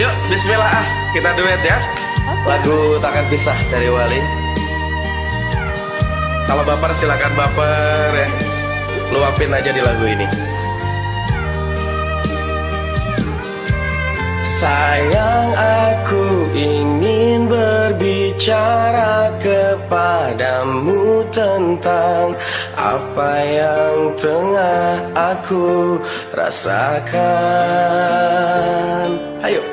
Yuk, bismillah ah, kita duet ya. Lagu Takkan Pisah dari Wali. Kalau baper silakan baper ya. Luapin aja di lagu ini. Sayang aku ingin berbicara kepadamu tentang apa yang tengah aku rasakan Ayo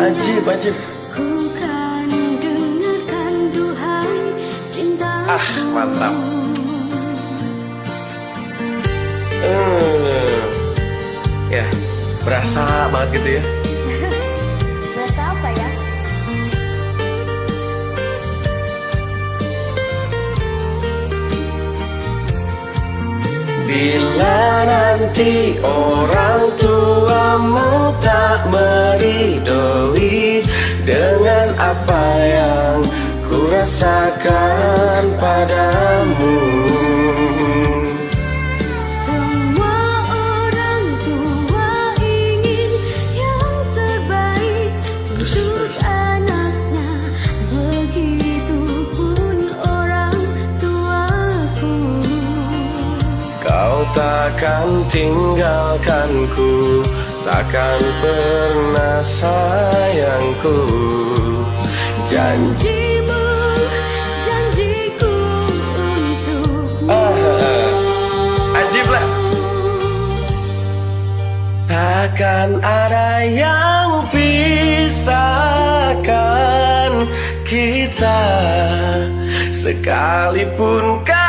Ajib, ajib Ku kan dengarkan duhai cintaku. Ah, mantap. Eh, Ya, berasa banget gitu ya Berasa apa ya? Bila nanti orang tuamu tak rasakan padamu Semua orang tua ingin yang terbaik Terus, untuk terus. anaknya. Begitupun orang tuaku. Kau takkan tinggalkanku Takkan pernah sayangku Janji Takkan ada yang pisahkan kita. Sekalipun kau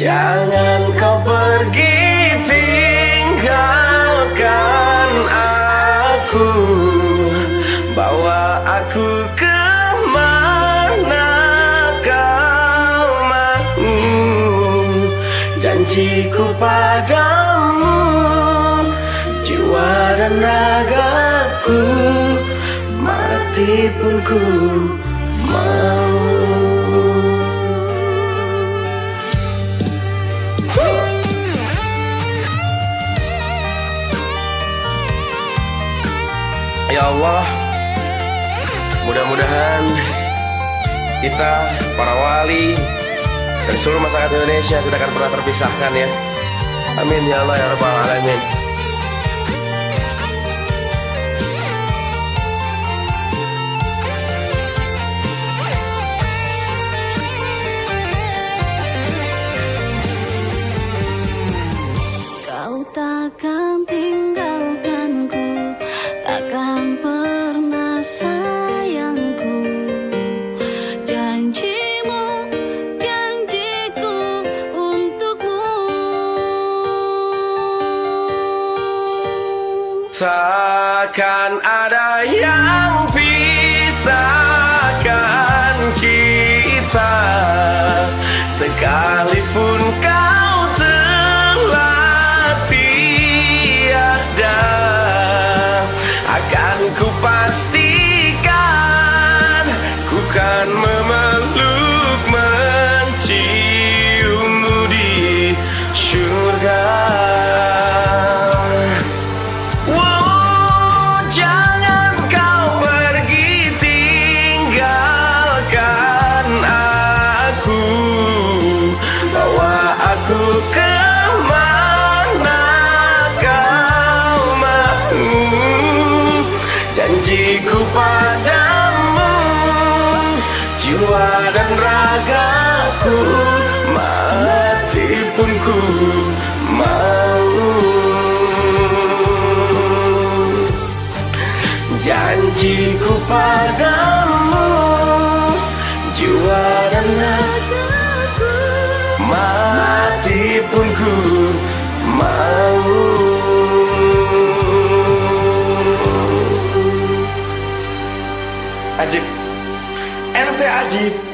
Jangan kau pergi tinggalkan aku. Bawa aku ke mana kau mau? Janjiku padamu Jiwa dan ragaku Mati pun ku mau Ya Allah, mudah-mudahan kita para wali dan seluruh masyarakat Indonesia tidak akan pernah terpisahkan ya. Amin ya Allah ya Rabbal Alamin. Takkan ada yang pisahkan kita. Sekalipun kau telah tiada Akan ku pastikan ke mana kau mau Janjiku padamu Jiwa dan ragaku Mati pun ku mau. Janjiku padamu NFT Ajib